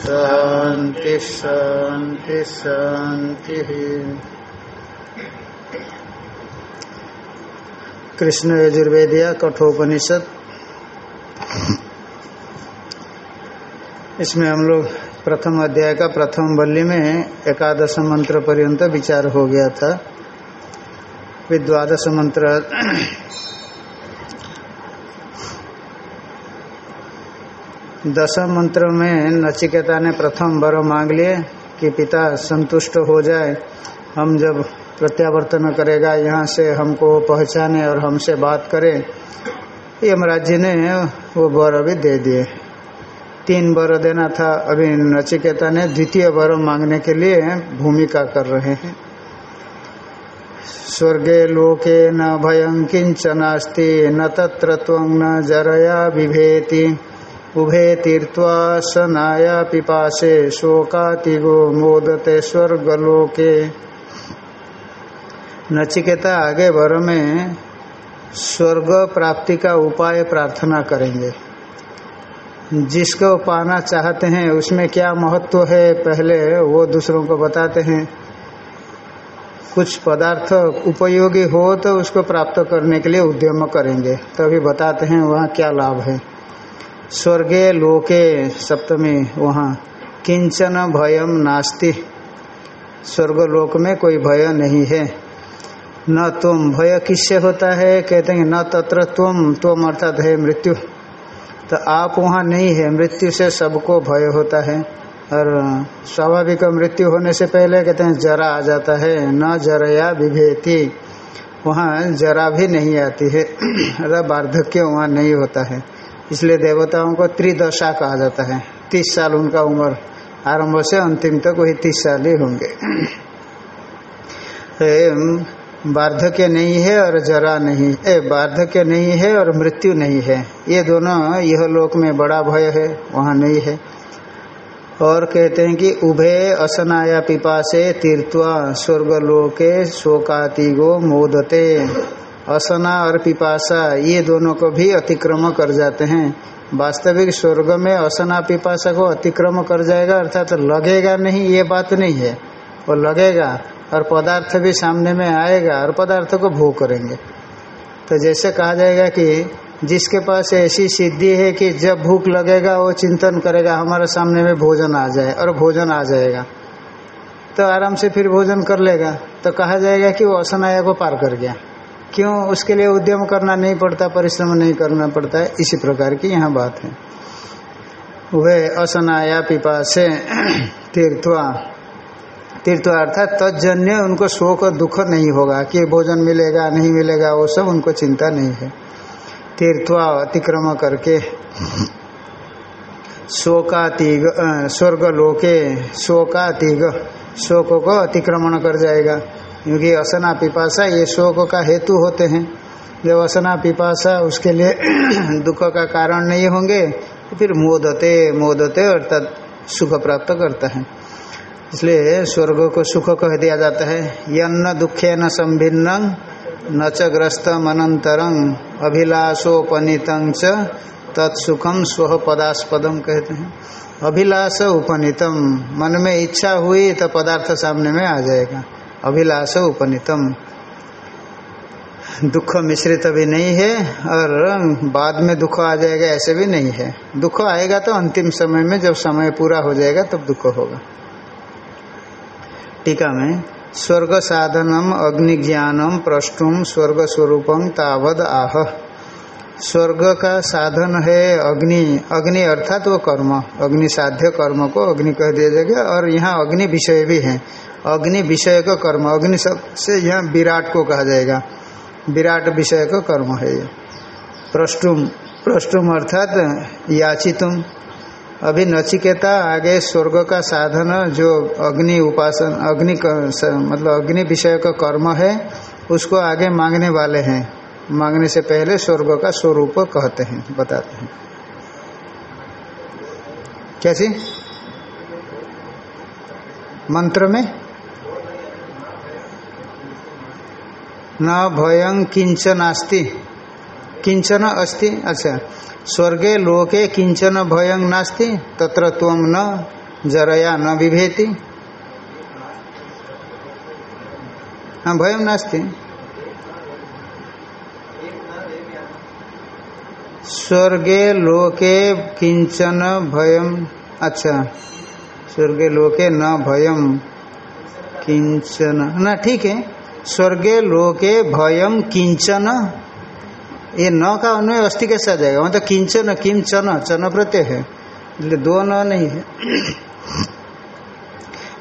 शांति शांति शांति कृष्ण यजुर्वेदिया कठोपनिषद। इसमें हम लोग प्रथम अध्याय का प्रथम बल्ली में एकादश मंत्र पर्यंत विचार हो गया था। विद्वादश मंत्र दसम मंत्र में नचिकेता ने प्रथम वर मांग लिए कि पिता संतुष्ट हो जाए। हम जब प्रत्यावर्तन करेगा, यहाँ से हमको पहचाने और हमसे बात करे। यमराज जी ने वो वर अभी दे दिए। तीन वर देना था। अभी नचिकेता ने द्वितीय वर मांगने के लिए भूमिका कर रहे हैं। स्वर्गे लोके न भयं किंचनास्ति न तत्र न जरया विभेति। उभे तीर्थवा सनाया पिपाशे शोकातिगो मोदते स्वर्गलोके। नचिकेता आगे वर में स्वर्ग प्राप्ति का उपाय प्रार्थना करेंगे। जिसको पाना चाहते हैं, उसमें क्या महत्व है, पहले वो दूसरों को बताते हैं। कुछ पदार्थ उपयोगी हो तो उसको प्राप्त करने के लिए उद्यम करेंगे। तभी बताते हैं वहाँ क्या लाभ है। स्वर्गे लोके सप्तमी, वहाँ किंचन भयम नास्ति। स्वर्गलोक में कोई भय नहीं है। न तुम, भय किससे होता है? कहते हैं, न तत्र तुम तुम अर्थात है मृत्यु। तो आप वहाँ नहीं है, मृत्यु से सबको भय होता है। और स्वाभाविक मृत्यु होने से पहले कहते हैं, जरा आ जाता है, न जरया विभेति। वहाँ जरा भी नहीं आती है। अर्थात वार्धक्य वहाँ नहीं होता है। इसलिए देवताओं को त्रिदशा कहा जाता है। तीस साल उनका उम्र आरंभ से अंतिम तक वही तीस साल ही होंगे। वार्धक्य नहीं है और जरा नहीं। ए वार्धक्य नहीं है और मृत्यु नहीं है। ये दोनों, यह लोक में बड़ा भय है, वहाँ नहीं है। और कहते हैं कि उभे असनाया पिपासे तीर्थवा स्वर्गलोके शोकातिगो मोदते। असना और पिपासा, ये दोनों को भी अतिक्रम कर जाते हैं। वास्तविक स्वर्ग में असना पिपासा को अतिक्रम कर जाएगा, अर्थात तो लगेगा नहीं, ये बात नहीं है। वो लगेगा और पदार्थ भी सामने में आएगा और पदार्थ को भोग करेंगे। तो जैसे कहा जाएगा कि जिसके पास ऐसी सिद्धि है कि जब भूख लगेगा, वो चिंतन करेगा, हमारे सामने में भोजन आ जाए और भोजन आ जाएगा। तो आराम से फिर भोजन कर लेगा। तो कहा जाएगा कि वो असनाया को पार कर गया। क्यों उसके लिए उद्यम करना नहीं पड़ता, परिश्रम नहीं करना पड़ता है? इसी प्रकार की यहाँ बात है। वह असनाया पिपा से तीर्थवा तीर्थ अर्थात तजन्य उनको शोक और दुख नहीं होगा, कि भोजन मिलेगा, नहीं मिलेगा, वो सब उनको चिंता नहीं है। तीर्थवा अतिक्रम करके, शोकातिग स्वर्ग लोके शोकातिग, शोक को अतिक्रमण कर जाएगा। क्योंकि असना पिपासा ये शोक का हेतु होते हैं। जब असना पिपासा उसके लिए दुख का कारण नहीं होंगे तो फिर मोदते मोदते अर्थात सुख प्राप्त करता है। इसलिए स्वर्ग को सुख कह दिया जाता है। यन्न दुखे न संभिन्न, न च ग्रस्त मनंतरं अभिलाषोपनीत तत्सुखम स्व पदास्पदम कहते हैं। अभिलाष उपनीतम, मन में इच्छा हुई तो पदार्थ सामने में आ जाएगा। अभिलाष उपनीतम। दुख मिश्रित भी नहीं है और बाद में दुख आ जाएगा ऐसे भी नहीं है। दुख आएगा तो अंतिम समय में जब समय पूरा हो जाएगा तब दुख होगा। टीका में, स्वर्ग साधनम अग्नि ज्ञानम प्रष्टुम स्वर्ग स्वरूपम तावद आह। स्वर्ग का साधन है अग्नि। अग्नि अर्थात वो कर्म। अग्नि साध्य कर्म को अग्नि कह दिया जाएगा और यहाँ अग्नि विषय भी है। अग्नि विषय का कर्म। अग्नि सबसे यहाँ विराट को कहा जाएगा। विराट विषय का कर्म है ये। प्रष्टुम प्रष्टुम अर्थात याचितुम। अभी नचिकेता आगे स्वर्ग का साधन जो अग्नि उपासन, अग्नि मतलब अग्नि विषय का कर्म है, उसको आगे मांगने वाले हैं। मांगने से पहले स्वर्ग का स्वरूप कहते हैं, बताते हैं। कैसी मंत्र में? न भयं किंच नास्ति किंचन अस्ति? अच्छा। स्वर्गे लोके किंचन भयं नास्ति, तत्र त्वम न जरया न विभेति हाँ भयं नास्ति। स्वर्गे लोके किंचन भयम अच्छा। स्वर्गे लोके न भयम किंचन ना, ठीक है। स्वर्गे लोके भयम किंचन ये न का अन्वय अस्थि के साथ जाएगा। मतलब किंचन किंचन चन प्रत्यय है। दो न नहीं है।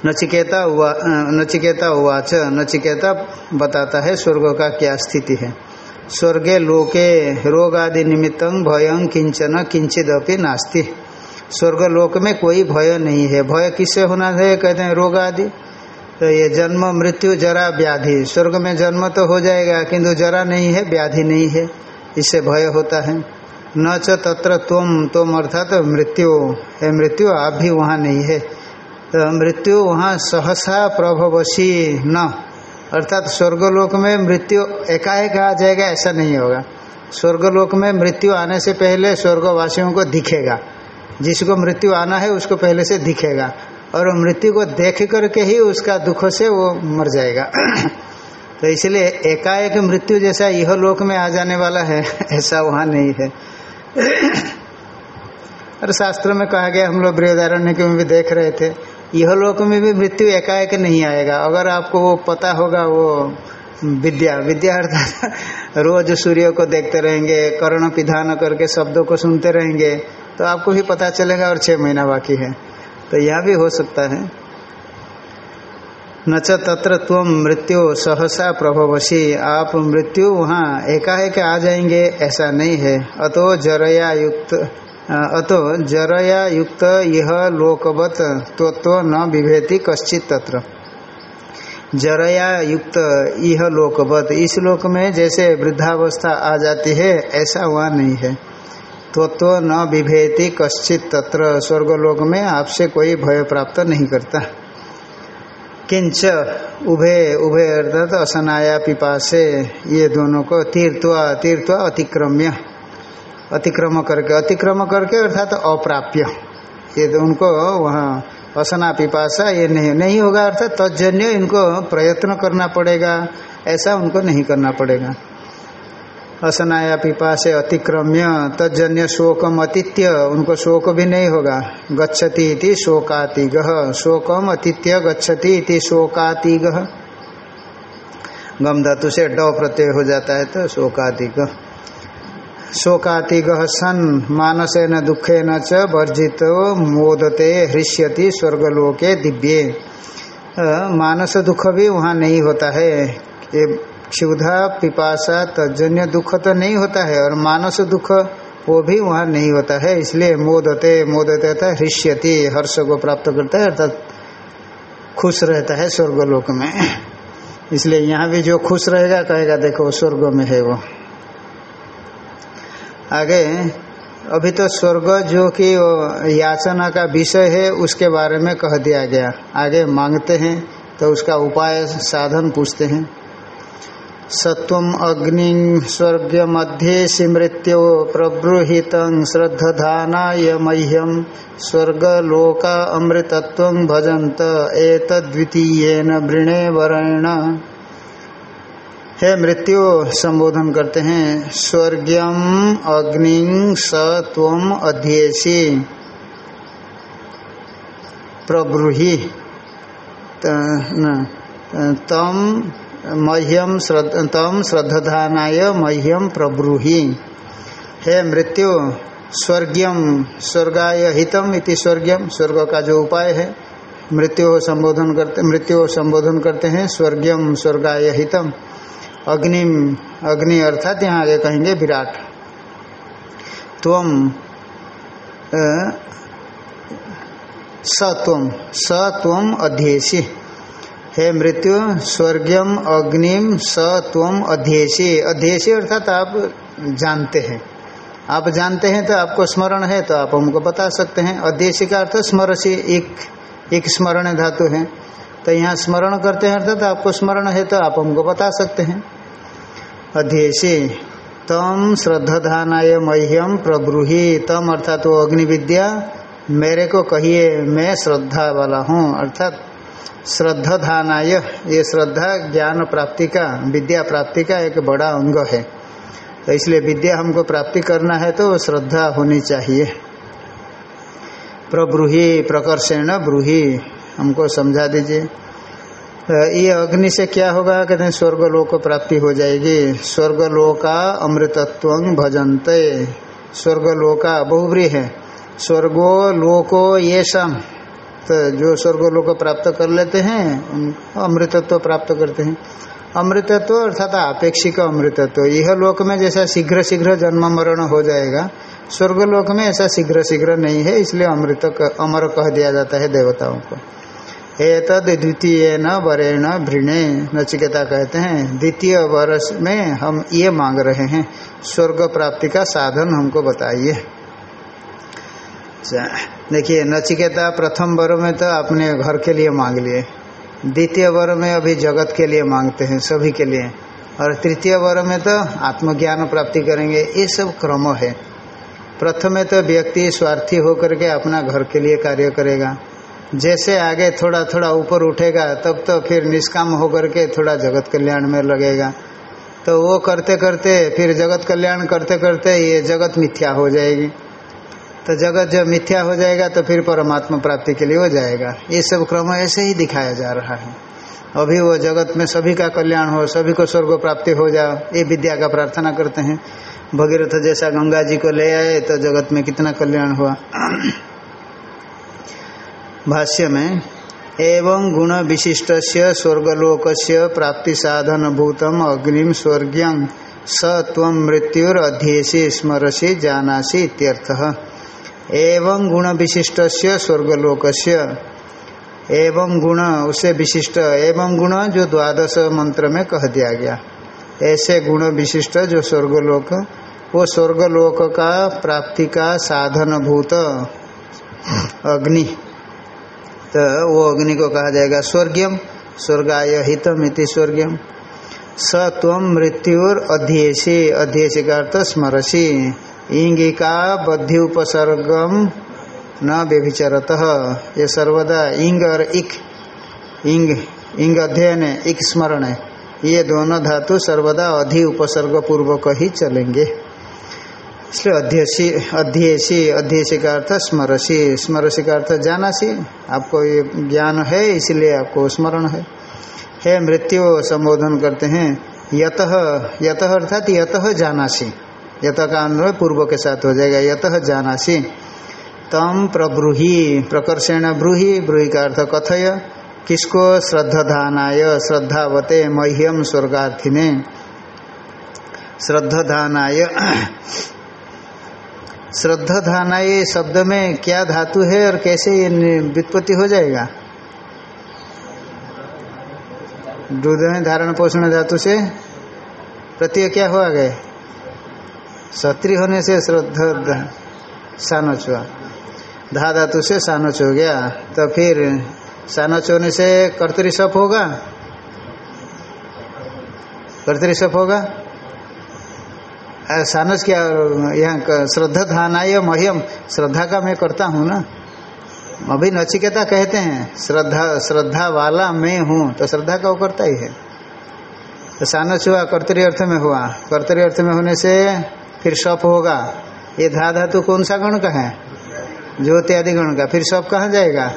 नचिकेता हुआ नचिकेता हुआ च नचिकेता बताता है स्वर्ग का क्या स्थिति है। स्वर्गे लोके रोग आदि निमित्तं भयं किंचन किंचिदपि नास्ति। स्वर्ग लोक में कोई भय नहीं है। भय किससे होना है? कहते हैं रोग आदि तो ये जन्म, मृत्यु, जरा, व्याधि। स्वर्ग में जन्म तो हो जाएगा, किंतु जरा नहीं है, व्याधि नहीं है। इससे भय होता है। न च तत्र तुम तुम अर्थात तो मृत्यु। है मृत्यु, आप भी वहाँ नहीं है। तो मृत्यु वहाँ सहसा प्रभवशी न। अर्थात स्वर्गलोक में मृत्यु एकाएक आ जाएगा, ऐसा नहीं होगा। स्वर्गलोक में मृत्यु आने से पहले स्वर्गवासियों को दिखेगा। जिसको मृत्यु आना है, उसको पहले से दिखेगा। और मृत्यु को देख करके ही उसका दुख से वो मर जाएगा। तो इसलिए एकाएक मृत्यु जैसा यह लोक में आ जाने वाला है, ऐसा वहाँ नहीं है। और शास्त्र में कहा गया, हम लोग बृहदारण्य में भी देख रहे थे यह लोक में भी मृत्यु एकाएक नहीं आएगा। अगर आपको वो पता होगा, वो विद्या विद्या अर्थात रोज सूर्य को देखते रहेंगे, कर्ण पिधान करके शब्दों को सुनते रहेंगे तो आपको भी पता चलेगा और छह महीना बाकी है। तो यह भी हो सकता है। न तत्र तुम मृत्यु सहसा प्रभवशी आप मृत्यु वहाँ एकाएक आ जाएँगे ऐसा नहीं है। अतो जरया युक्त अतो जरया युक्त यह लोकवत तो, तो न विभेति कश्चित तत्र। जरया युक्त यह लोकवत। इस लोक में जैसे वृद्धावस्था आ जाती है ऐसा वहाँ नहीं है। तो तो न विभेति कश्चित तत्र स्वर्गलोक में आपसे कोई भय प्राप्त नहीं करता। किंच उभे उभे अर्थात असनाया पिपासे, ये दोनों को तीर्थवा तीर्थवा अतिक्रम्य, अतिक्रम करके अतिक्रम करके अर्थात अप्राप्य। ये उनको वहाँ असना पिपासा, ये नहीं नहीं होगा अर्थात तजन्य इनको प्रयत्न करना पड़ेगा, ऐसा उनको नहीं करना पड़ेगा। असनाया पिपा से अतिक्रम्य तजन्य शोकम अतिथ्य। उनको शोक भी नहीं होगा। गच्छति इति शोकातिग। शोकम अतिथ्य गच्छति इति शोकातिग। गम धातु से ड प्रत्यय हो जाता है तो शोकातिग। शोकातिग सन, मानसेन दुखेन च वर्जित, मोदते, हृष्यति, स्वर्गलोके दिव्ये। मानस दुख भी वहाँ नहीं होता है। ये क्षुधा, पिपासा तजन्य दुख तो नहीं होता है, और मानस दुख वो भी वहाँ नहीं होता है, इसलिए मोदते मोदते था हृष्यति, हर्ष को प्राप्त करता है, अर्थात खुश रहता है स्वर्गलोक में। इसलिए यहाँ भी जो खुश रहेगा, कहेगा, देखो, स्वर्ग में है वो। आगे, अभी तो स्वर्ग जो कि याचना का विषय है, उसके बारे में कह दिया गया। आगे मांगते हैं तो उसका उपाय, साधन पूछते हैं। सत्व अग्नि स्वर्ग मध्य स्मृत्यो प्रबृहित श्रद्धानाय मह्यम स्वर्गलोका अमृतत्व भजंत एतद्वितीयन वृणे वरेण हे मृत्यु, संबोधन करते हैं। स्वर्गम अग्नि स तम अध्येसी प्रब्रूहि तम मह्यम तम श्रद्धानाय मह्यम प्रब्रूहि। हे मृत्यु स्वर्गम स्वर्गाय हितम इति स्वर्गम स्वर्ग का जो उपाय है, मृत्यु संबोधन करते मृत्यु संबोधन करते हैं स्वर्गम स्वर्गाय हितम। अग्नि अग्नि अर्थात यहाँ आगे कहेंगे विराट। तम सत्वम सत्वम अध्येसी हे मृत्यु स्वर्गम अग्निम सत्वम अध्येसी अध्येसी अर्थात आप जानते हैं। आप जानते हैं तो आपको स्मरण है तो आप हमको बता सकते हैं। अध्येसी का अर्थ स्मरसी, एक एक स्मरण धातु है। तो यहाँ स्मरण करते हैं अर्थात आपको स्मरण है तो आप हमको बता सकते हैं। अध्ययसी तम श्रद्धानाय मह्यम प्रब्रूही। तम अर्थात वो अग्नि विद्या मेरे को कहिए, मैं श्रद्धा वाला हूँ। अर्थात श्रद्धानाय ये श्रद्धा, ज्ञान प्राप्ति का, विद्या प्राप्ति का एक बड़ा अंग है। तो इसलिए विद्या हमको प्राप्ति करना है तो श्रद्धा होनी चाहिए। प्रब्रूही प्रकर्षण ब्रूही, हमको समझा दीजिए। ये अग्नि से क्या होगा? कहते हैं, स्वर्गलोक प्राप्ति हो जाएगी। स्वर्गलोका अमृतत्व भजनते। स्वर्गलोका बहुब्री है। स्वर्गो, लोको ये सम तो जो स्वर्गलोक प्राप्त कर लेते हैं अमृतत्व प्राप्त करते हैं। अमृतत्व अर्थात अपेक्षिक अमृतत्व, यह लोक में जैसा शीघ्र शीघ्र जन्म मरण हो जाएगा, स्वर्गलोक में ऐसा शीघ्र शीघ्र नहीं है, इसलिए अमृत अमर कह दिया जाता है देवताओं को। एतद द्वितीय न वरेण भृणे, नचिकेता कहते हैं, द्वितीय वर्ष में हम ये मांग रहे हैं, स्वर्ग प्राप्ति का साधन हमको बताइए। देखिए, नचिकेता प्रथम वर्ष में तो अपने घर के लिए मांग लिए। द्वितीय वर्ष में अभी जगत के लिए मांगते हैं, सभी के लिए। और तृतीय वर्ष में तो आत्मज्ञान प्राप्ति करेंगे, ये सब क्रम है। प्रथम में तो व्यक्ति स्वार्थी होकर के अपना घर के लिए कार्य करेगा। जैसे आगे थोड़ा थोड़ा ऊपर उठेगा, तब तो फिर निष्काम होकर के थोड़ा जगत कल्याण में लगेगा। तो वो करते करते फिर जगत कल्याण करते करते ये जगत मिथ्या हो जाएगी। तो जगत जब मिथ्या हो जाएगा तो फिर परमात्मा प्राप्ति के लिए हो जाएगा। ये सब क्रम ऐसे ही दिखाया जा रहा है। अभी वो जगत में सभी का कल्याण हो, सभी को स्वर्ग प्राप्ति हो जाओ ये विद्या का प्रार्थना करते हैं। भगीरथ जैसा गंगा जी को ले आए तो जगत में कितना कल्याण हुआ। भाष्य में, एवं गुण विशिष्ट से स्वर्गलोक प्राप्ति साधन भूतम अग्निम स्वर्ग स तम मृत्युर अध्येसी स्मरसी जानासी इत्यर्थः। एवं गुण विशिष्ट से स्वर्गलोक एवं गुण, उसे विशिष्ट, एवं गुण जो द्वादश मंत्र में कह दिया गया। ऐसे गुण विशिष्ट जो स्वर्गलोक, वो स्वर्गलोक का प्राप्ति का साधन भूत अग्नि। तो वो अग्नि को कहा जाएगा स्वर्गीयम, स्वर्गाय हितम इति स्वर्गीयम। स तम मृत्युर अध्येसी अध्येसी का अर्थ स्मरसी। इंगिका बद्धि उपसर्गम न व्यभिचरत। ये सर्वदा इंग और इक इंग इंग अध्ययन है, इक स्मरण है। ये दोनों धातु सर्वदा अधि उपसर्ग पूर्वक ही चलेंगे। इसलिए अध्यक्षी अध्ययसी अध्ययसी का अर्थ स्मरसी। स्मरसी का अर्थ जानासी, आपको ये ज्ञान है, इसलिए आपको स्मरण है। है मृत्यु, संबोधन करते हैं। यत यत अर्थात यत जानासी। यत का अन्वय पूर्व के साथ हो जाएगा। यत जानासी। तम प्रब्रूही, प्रकर्षण ब्रूही ब्रूही का अर्थ कथय। किसको श्रद्धानाय श्रद्धावते मह्यम स्वर्गार्थिने। श्रद्धानाय श्रद्धा धाना ये शब्द में क्या धातु है और कैसे ये व्युत्पत्ति हो जाएगा? दूध में धारण पोषण धातु से प्रत्यय क्या हुआ गए सत्री होने से श्रद्धा, सानोच। हुआ धा धातु से सानोच हो गया तो फिर सानोच होने से कर्तरी सप होगा? कर्तरी सप होगा? सानस क्या, यहाँ श्रद्धा धाना या महियम, श्रद्धा का मैं करता हूँ ना? अभी नचिकेता कहते हैं, श्रद्धा श्रद्धा वाला मैं हूँ तो श्रद्धा का वो करता ही है। तो सानस हुआ कर्तरी अर्थ में हुआ। कर्तरी अर्थ में होने से फिर सप होगा। ये धा धातु कौन सा गण का है? ज्योति आदि गण का फिर सप कहाँ जाएगा?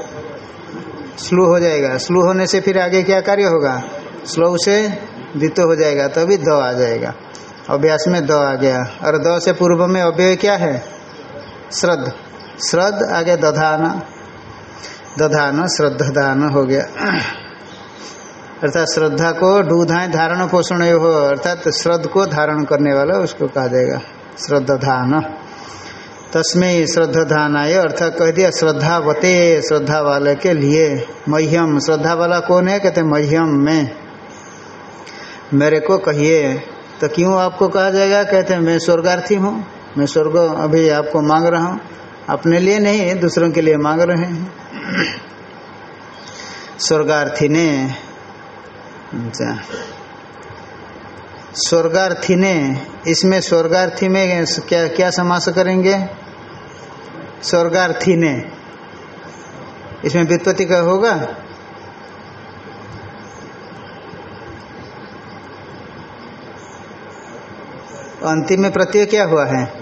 स्लू हो जाएगा। स्लू होने से फिर आगे क्या कार्य होगा? स्लो से द्वित हो जाएगा तभी द आ जाएगा। अभ्यास में द आ गया। और द से पूर्व में अव्यय क्या है? श्रद्ध। श्रद्ध आगे दधान। दधान श्रद्धान हो गया। अर्थात श्रद्धा को डूधाएँ धारण पोषण हो, अर्थात श्रद्ध को धारण करने वाला उसको कहा जाएगा। श्रद्धान तस्में श्रद्धानाय अर्थात कह दिया, श्रद्धावते श्रद्धा वाले के लिए मह्यम। श्रद्धा वाला कौन है? कहते मह्यम में। मेरे को कहिए। तो क्यों आपको कहा जाएगा? कहते मैं स्वर्गार्थी हूँ। मैं स्वर्ग अभी आपको मांग रहा हूँ। अपने लिए नहीं, दूसरों के लिए मांग रहे हैं। स्वर्गार्थी ने अच्छा। स्वर्गार्थी ने, इसमें स्वर्गार्थी में क्या क्या समास करेंगे? स्वर्गार्थी ने। इसमें वित्पत्ति का होगा? अंतिम में प्रत्यय क्या हुआ है?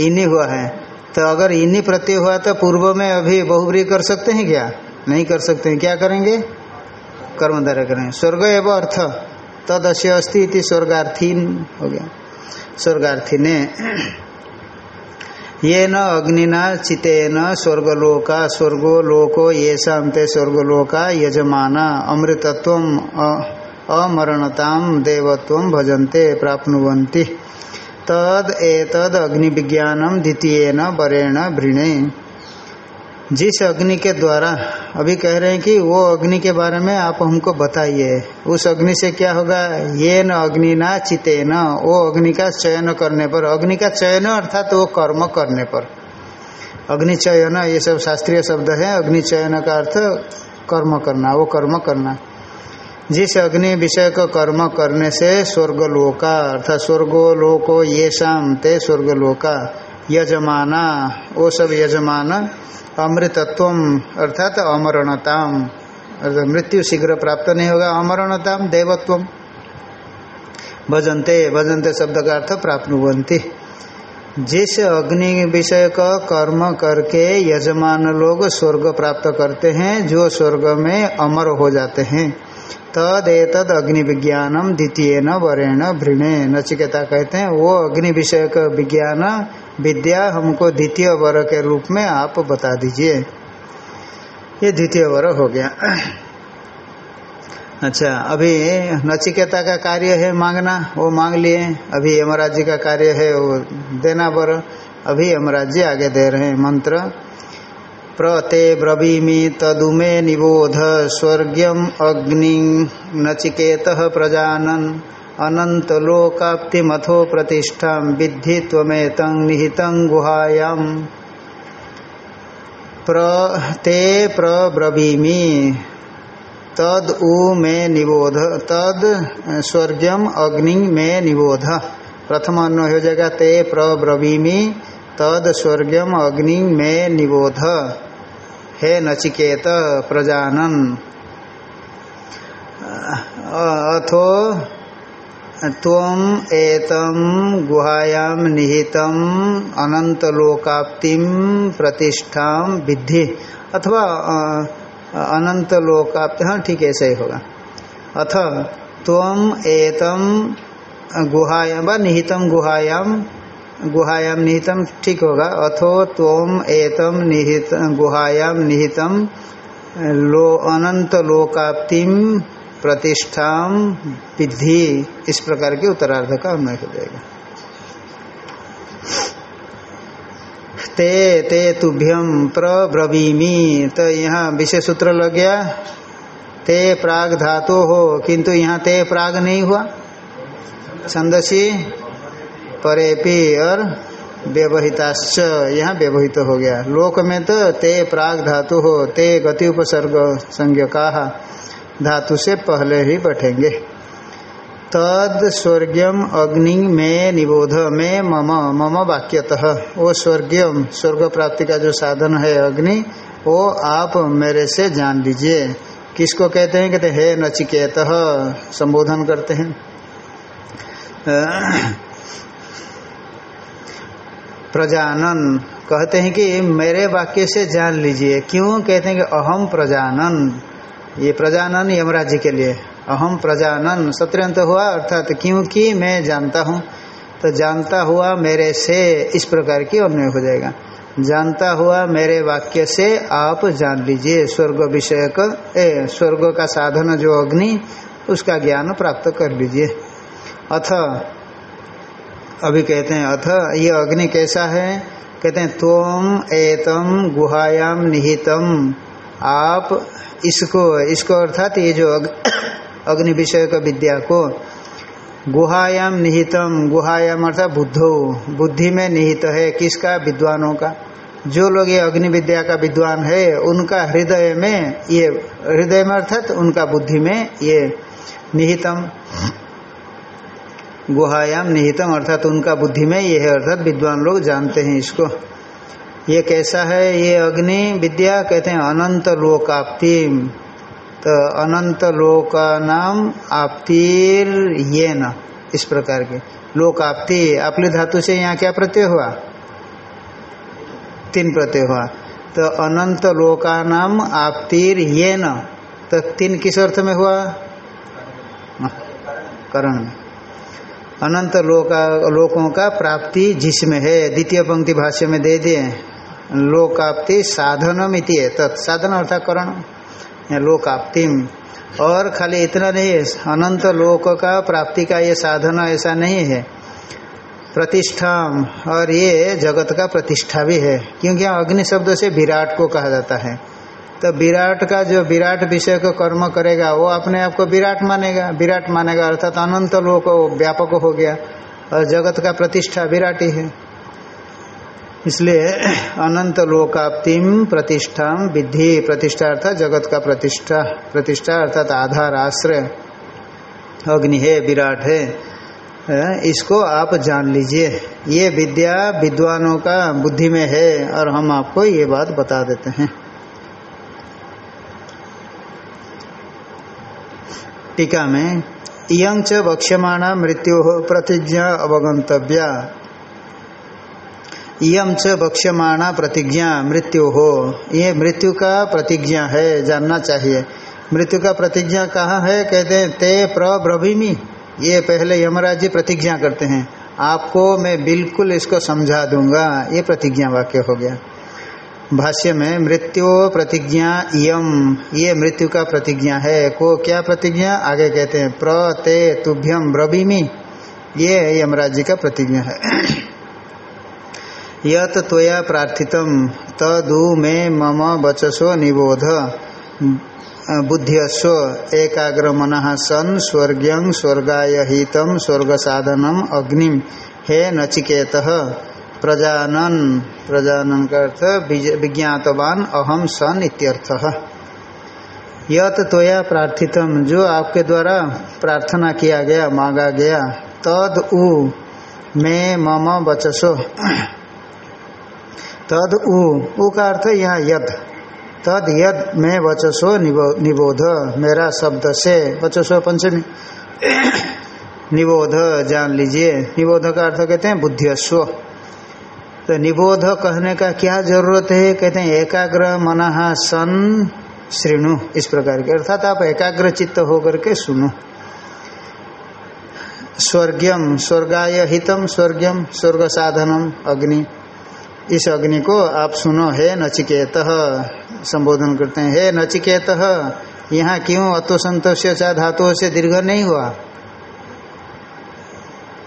इन्हीं हुआ है। तो अगर इन्हीं प्रत्यय हुआ तो पूर्व में अभी बहुब्री कर सकते हैं क्या? नहीं कर सकते हैं। क्या करेंगे? कर्म द्वारा करेंगे। स्वर्ग एवं अर्थ। तदस्य अस्ति स्वर्गार्थी हो गया। स्वर्गार्थी ने ये न अग्निना चितेन स्वर्गलोका, स्वर्गो लोको ये शांते स्वर्गलोका यजमाना, अमृतत्व अमरणताम देवत्व भजन्ते, प्राप्नुवन्ति। तद एतद अग्नि विज्ञानम द्वितीय बरेण भृणे। जिस अग्नि के द्वारा, अभी कह रहे हैं कि वो अग्नि के बारे में आप हमको बताइए। उस अग्नि से क्या होगा? ये न अग्नि ना चिते न, वो अग्नि का चयन करने पर, अग्नि का चयन अर्थात तो वो कर्म करने पर। अग्नि चयन, ये सब शास्त्रीय शब्द है, अग्नि चयन का अर्थ कर्म करना, वो कर्म करना। जिस अग्नि विषय को कर्म करने से स्वर्गलोका, अर्थात स्वर्गोलोको ये शाम ते स्वर्गलोका यजमाना, वो सब यजमान अमृतत्व अर्थात अमरणताम। अर्थात मृत्यु शीघ्र प्राप्त नहीं होगा, अमरणताम देवत्व भजनते भजनते शब्द का अर्थ प्राप्त जिस अग्नि विषय का कर्म करके यजमान लोग स्वर्ग प्राप्त करते हैं, जो स्वर्ग में अमर हो जाते हैं। तद एतद अग्नि विज्ञानम द्वितीय न वरेण भृणे। नचिकेता कहते हैं, वो अग्नि विषय विज्ञान, विद्या हमको द्वितीय वर के रूप में आप बता दीजिए। ये द्वितीय वर हो गया। अच्छा अभी नचिकेता का कार्य है मांगना, वो मांग लिए। अभी यमराज जी का कार्य है, वो देना वर। अभी यमराज जी आगे दे रहे हैं मंत्र। प्रते ब्रवीमि तदुमे निबोध स्वर्ग्यम अग्नि नचिकेत प्रजानन। अनंतलोकाप्तिमथो प्रतिष्ठा विद्धि तमेत निहित गुहायाम। प्र ते प्रब्रवीमि तद उ में निबोध। तद स्वर्गम अग्नि में निबोध। प्रथम अन्न हो जाएगा ते प्रब्रवीमि तद स्वर्गम अग्नि में निबोध। हे नचिकेत प्रजानन। अथो तम एतम गुहायाम निहितम अनंतलोकाप्तिम प्रतिष्ठा विद्धि। अथवा अनंत लोकाप्ति हाँ ठीक ऐसा ही होगा। अथ तम एतम गुहायाम व निहितम गुहायाम गुहायाम निहितम ठीक होगा। अथो तम एतम निहित गुहायाम निहितम लो अनंत लोकाप्तिम प्रतिष्ठा विधि इस प्रकार के उत्तरार्ध का अन्वय हो जाएगा। ते ते तुभ्यम प्रब्रवीमी। तो यहाँ विशेष सूत्र लग गया। ते प्राग धातु हो, किंतु यहाँ ते प्राग नहीं हुआ। छंदसी परेपी और व्यवहिताश्च, यहाँ व्यवहित हो गया। लोक में तो ते प्राग धातु हो, ते गति उपसर्ग संज्ञ कहा, धातु से पहले ही बैठेंगे। तद स्वर्गम अग्नि में निबोध, में मम मम वाक्यतः। वो स्वर्गम स्वर्ग प्राप्ति का जो साधन है अग्नि वो आप मेरे से जान लीजिए। किसको कहते हैं? कहते हे नचिकेत। संबोधन करते हैं। प्रजानन। कहते हैं कि मेरे वाक्य से जान लीजिए। क्यों कहते हैं कि अहम प्रजानन? ये प्रजानन यमराज जी के लिए। अहम प्रजानन। सत्यंत हुआ, अर्थात क्योंकि मैं जानता हूँ तो जानता हुआ मेरे से इस प्रकार की अन्वय हो जाएगा। जानता हुआ मेरे वाक्य से आप जान लीजिए। स्वर्ग विषय का स्वर्ग का साधन जो अग्नि, उसका ज्ञान प्राप्त कर लीजिए। अथ अभी कहते हैं, अथ, ये अग्नि कैसा है? कहते हैं तोम एतम गुहायाम निहितम। आप इसको इसको अर्थात ये जो अग्नि विषय का विद्या को गुहायाम निहितम गुहायाम अर्थात बुद्धो, बुद्धि में निहित है, किसका? विद्वानों का। जो लोग ये अग्नि विद्या का विद्वान है, उनका हृदय में ये, हृदय में अर्थात उनका बुद्धि में ये निहितम। गुहायाम निहितम, अर्थात उनका बुद्धि में ये है, अर्थात विद्वान लोग जानते हैं इसको। ये कैसा है? ये अग्नि विद्या कहते हैं अनंत लोकाप्ति। तो अनंत लोका नाम आपतिर ये न इस प्रकार के। लोकाप्ति, आपली धातु से यहाँ क्या प्रत्यय हुआ? तीन प्रत्यय हुआ। तो अनंत लोका नाम आपतिर ये न तो तीन किस अर्थ में हुआ? करण। में अनंत लोका, लोकों का प्राप्ति जिसमें है, द्वितीय पंक्ति भाष्य में दे दिए लोकाप्ति साधनम इति है तत्साधन अर्थात करण लोकाप्तिम। और खाली इतना नहीं है, अनंत लोक का प्राप्ति का ये साधन ऐसा नहीं है। प्रतिष्ठा और ये जगत का प्रतिष्ठा भी है, क्योंकि अग्नि शब्द से विराट को कहा जाता है। तो विराट का जो विराट विषय को कर्म करेगा, वो अपने आप को विराट मानेगा। विराट मानेगा, अर्थात अनंत लोक व्यापक हो गया और जगत का प्रतिष्ठा विराट ही। है इसलिए अनंत लोकाप्तिम प्रतिष्ठा विधि प्रतिष्ठा अर्थात जगत का प्रतिष्ठा प्रतिष्ठा अर्थात आधार, आश्रय। अग्नि है, विराट है। इसको आप जान लीजिए। ये विद्या विद्वानों का बुद्धि में है और हम आपको ये बात बता देते हैं। टीका में इं च वक्ष्यमाणा मृत्यु प्रतिज्ञा अवगंतव्या इं च वक्ष्यमाणा प्रतिज्ञा मृत्यु। हो ये मृत्यु का प्रतिज्ञा है, जानना चाहिए। मृत्यु का प्रतिज्ञा कहाँ है, कहते हैं, ते प्रब्रवीमी ये पहले यमराज जी प्रतिज्ञा करते हैं। आपको मैं बिल्कुल इसको समझा दूँगा। ये प्रतिज्ञा वाक्य हो गया। भाष्य में मृत्यु प्रतिज्ञा यम ये मृत्यु का प्रतिज्ञा है। को क्या प्रतिज्ञा? आगे कहते हैं, प्र, ते, तुभ्यम, ब्रवीमी। ये यमराज जी का प्रतिज्ञा है। यत त्वया प्रार्थितम। तदु में, मम, वचसो, निबोध। बुद्धिस्व एकाग्र मन सन स्वर्ग्यं स्वर्गाय हितम स्वर्ग साधनम अग्निम। हे नचिकेत। प्रजानन प्रजानन का अर्थ विज्ञातवान, अहम सन इत्यर्थ। यत तोया प्रार्थितम, जो आपके द्वारा प्रार्थना किया गया, मांगा गया। तद उ, मैं मम बचसो तद उ उ का अर्थ यहाँ यद। तद यद, मैं वचसो निबोध। मेरा शब्द से, वचसो पंचमी। निबोध, जान लीजिए। निबोध का अर्थ कहते हैं बुद्धिस्व। तो निबोध कहने का क्या ज़रूरत है? कहते हैं, एकाग्र मना सन श्रीणु इस प्रकार के। अर्थात आप एकाग्र चित्त होकर के सुनो। स्वर्गम स्वर्गाय हितम स्वर्गम स्वर्ग साधनम, अग्नि। इस अग्नि को आप सुनो, हे नचिकेत। संबोधन करते हैं, हे नचिकेत, यहाँ क्यों अतो संतोष धातुओं से दीर्घ नहीं हुआ?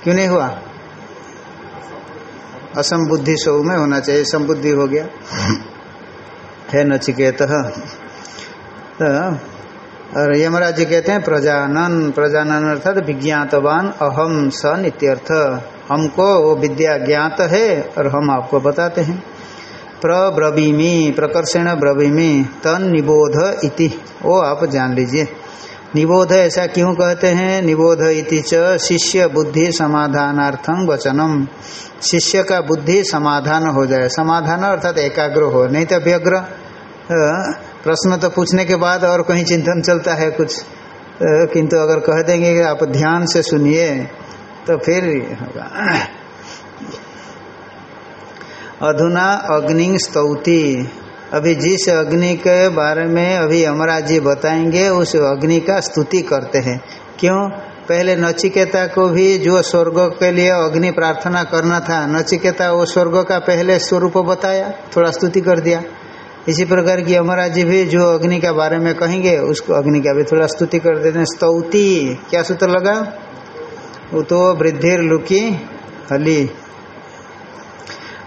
क्यों नहीं हुआ? असंबुद्धि सौ में होना चाहिए, संबुद्धि हो गया। है नचिकेत। तो और यमराज जी कहते हैं, प्रजानन प्रजानन अर्थात विज्ञातवान, अहम सन इत्यर्थ। हमको वो विद्या ज्ञात है, और हम आपको बताते हैं। प्रब्रवीमी, प्रकर्षण ब्रवीमी तन निबोध इति। वो आप जान लीजिए। निबोध ऐसा क्यों कहते हैं? निबोध इति च शिष्य बुद्धि समाधानार्थम वचनम। शिष्य का बुद्धि समाधान हो जाए। समाधान अर्थात एकाग्र हो। नहीं तो व्यग्र प्रश्न तो पूछने के बाद और कहीं चिंतन चलता है कुछ। किंतु अगर कह देंगे कि आप ध्यान से सुनिए तो फिर होगा। अधुना अग्नि स्तौति। अभी जिस अग्नि के बारे में अभी यमराज जी बताएँगे, उस अग्नि का स्तुति करते हैं। क्यों? पहले नचिकेता को भी जो स्वर्ग के लिए अग्नि प्रार्थना करना था, नचिकेता वो स्वर्ग का पहले स्वरूप बताया, थोड़ा स्तुति कर दिया। इसी प्रकार की यमराज जी भी जो अग्नि के बारे में कहेंगे, उसको अग्नि का भी थोड़ा स्तुति कर देते हैं। स्तौति, क्या सूत्र लगा? वो तो वृद्धिर लुकी हली।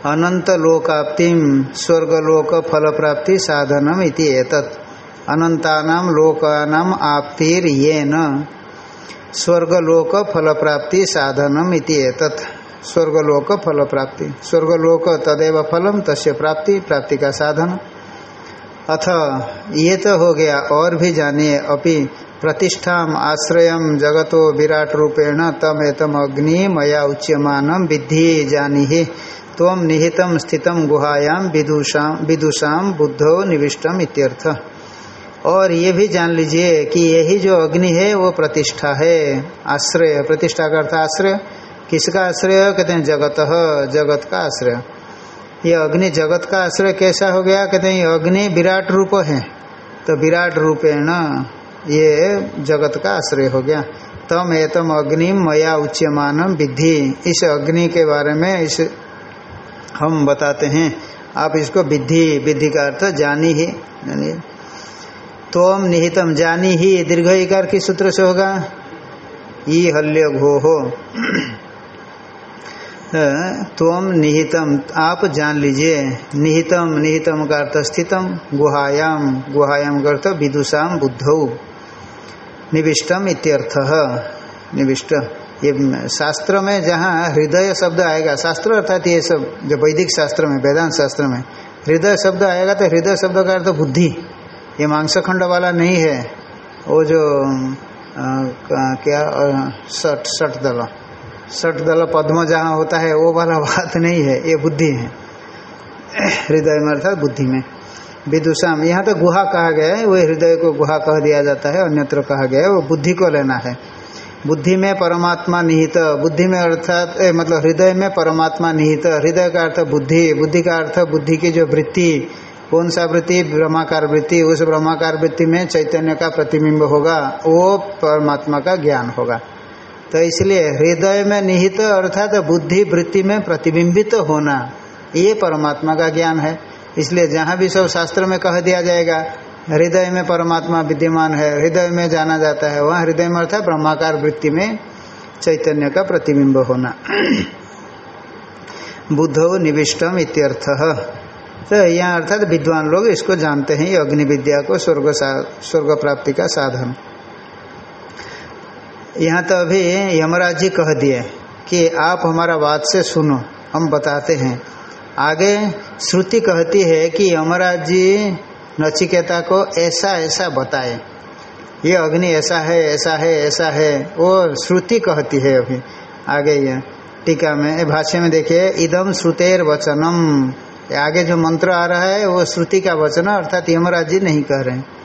अनंत लोकाप्तिम स्वर्गलोक फल प्राप्ति साधनम इति एतत्। अनंतानाम लोकानाम आप्तिर ये न स्वर्गलोक फल प्राप्ति साधनम इति एतत्। स्वर्गलोक फल प्राप्ति स्वर्गलोक तदेव फलम तस्य प्राप्ति प्राप्ति का साधन। अथ, ये तो हो गया, और भी जानिए अपि प्रतिष्ठा आश्रय जगतो विराट रूपेण तम एतम अग्नि मया उच्यमान विद्धि जानी। तम निहितम स्थितम गुहायाम विदुषा विदुषाम बुद्धो निविष्टम इत्यर्थ। और ये भी जान लीजिए कि यही जो अग्नि है, वो प्रतिष्ठा है। आश्रय, प्रतिष्ठा का अर्थ आश्रय। किसका आश्रय? कहते हैं जगत जगत का आश्रय। ये अग्नि जगत का आश्रय कैसा हो गया? कहते हैं ये अग्नि विराट रूप है। तो विराट रूपेण ये जगत का आश्रय हो गया। तम एतम अग्नि मया उच्यमान विधि इस अग्नि के बारे में इस हम बताते हैं। आप इसको विधि विधि का अर्थ जानी ही तोम निहितम जानी ही दीर्घ इकार किस सूत्र से होगा। ई हल्य घो हो तोम निहितम, आप जान लीजिए। निहितम निहितम का अर्थ स्थितम। गुहायाम गुहायाम का अर्थ विदुषाम बुद्धौ। निविष्टम इत्यर्थ। निविष्ट। ये शास्त्र में जहाँ हृदय शब्द आएगा शास्त्र अर्थात ये सब जो वैदिक शास्त्र में वेदांत शास्त्र में हृदय शब्द आएगा तो हृदय शब्द का अर्थ बुद्धि। ये मांसखंड वाला नहीं है। वो जो आ, क्या सट सट दल। सट दल पद्म जहाँ होता है वो वाला बात नहीं है। ये बुद्धि है। हृदय में अर्थात बुद्धि में। विदुषाम। यहाँ तो गुहा कहा गया है वही हृदय को गुहा कह दिया जाता है, अन्यत्र कहा गया है, वो बुद्धि को लेना है। बुद्धि में परमात्मा निहित, बुद्धि में अर्थात मतलब हृदय में परमात्मा निहित, हृदय का अर्थ बुद्धि बुद्धि का अर्थ बुद्धि की जो वृत्ति, कौन सा वृत्ति? ब्रह्माकार वृत्ति। उस ब्रह्माकार वृत्ति में चैतन्य का प्रतिबिंब होगा, वो परमात्मा का ज्ञान होगा। तो इसलिए हृदय में निहित अर्थात बुद्धि वृत्ति में प्रतिबिंबित होना, ये परमात्मा का ज्ञान है। इसलिए जहाँ भी सब शास्त्र में कह दिया जाएगा, हृदय में परमात्मा विद्यमान है, हृदय में जाना जाता है, वहाँ हृदय में अर्थात ब्रह्माकार वृत्ति में चैतन्य का प्रतिबिंब होना। बुद्धो निविष्टम इत्यर्थ। तो यहाँ अर्थात विद्वान लोग इसको जानते हैं अग्नि विद्या को स्वर्ग स्वर्ग प्राप्ति का साधन। यहाँ तो अभी यमराज जी कह दिए कि आप हमारा बात से सुनो, हम बताते हैं। आगे श्रुति कहती है कि यमराज जी नचिकेता को ऐसा ऐसा बताए। ये अग्नि ऐसा है ऐसा है ऐसा है। वो श्रुति कहती है अभी। आगे ये टीका में भाष्य में देखिए इदम श्रुतेर वचनम। आगे जो मंत्र आ रहा है, वो श्रुति का वचन, अर्थात यमराज जी नहीं कह रहे हैं।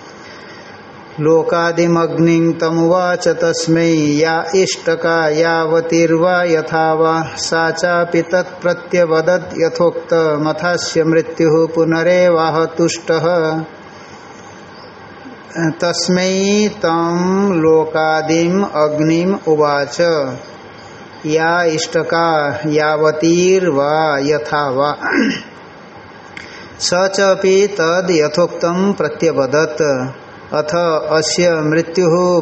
लोकादिमग्नि तमुवाच तस्म या इष्टका यावतीर्वा यथा वा। सा चापि यथोक्त। मथास्य मृत्यु पुनरेवाह तुष्ट तस्मै तम लोकादिम अग्निम उवाच। या इष्टका यावतीर्वा यथा वा। स ची तद यथोक्तम प्रत्यवदत्। अथ अस्य मृत्यु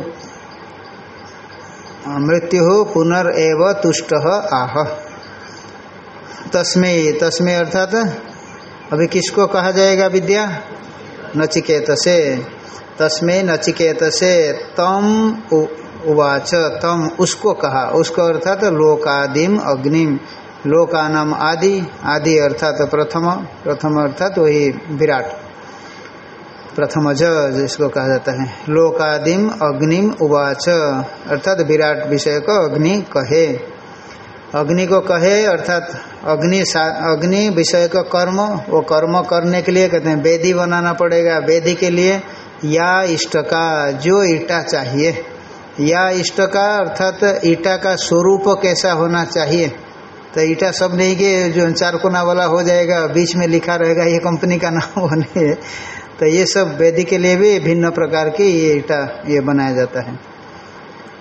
मृत्यु पुनरएव तुष्ट आह। तस्मे तस्मे अर्थात, अभी किसको कहा जाएगा विद्या? नचिकेत से तस्मे नचिकेत से तम उवाच, तम उसको कहा। उसको अर्थात लोकादिम अग्निम। लोकानम आदि आदि अर्थात प्रथम प्रथम अर्थात वही विराट। प्रथम ज जिसको कहा जाता है। लोकादिम अग्निम उवाच, अर्थात विराट विषय को अग्नि कहे। अग्नि को कहे, अर्थात अग्नि अग्नि विषय का कर्म, वो कर्म करने के लिए कहते हैं, वेदी बनाना पड़ेगा वेदी के लिए। या इष्ट का, जो ईटा चाहिए। या इष्ट का, अर्थात ईटा का स्वरूप कैसा होना चाहिए। तो ईटा सब नहीं के जो चार कोना वाला हो जाएगा, बीच में लिखा रहेगा, ये कंपनी का नाम होने तो ये सब वेदी के लिए भी भिन्न प्रकार की ये ईटा, ये बनाया जाता है।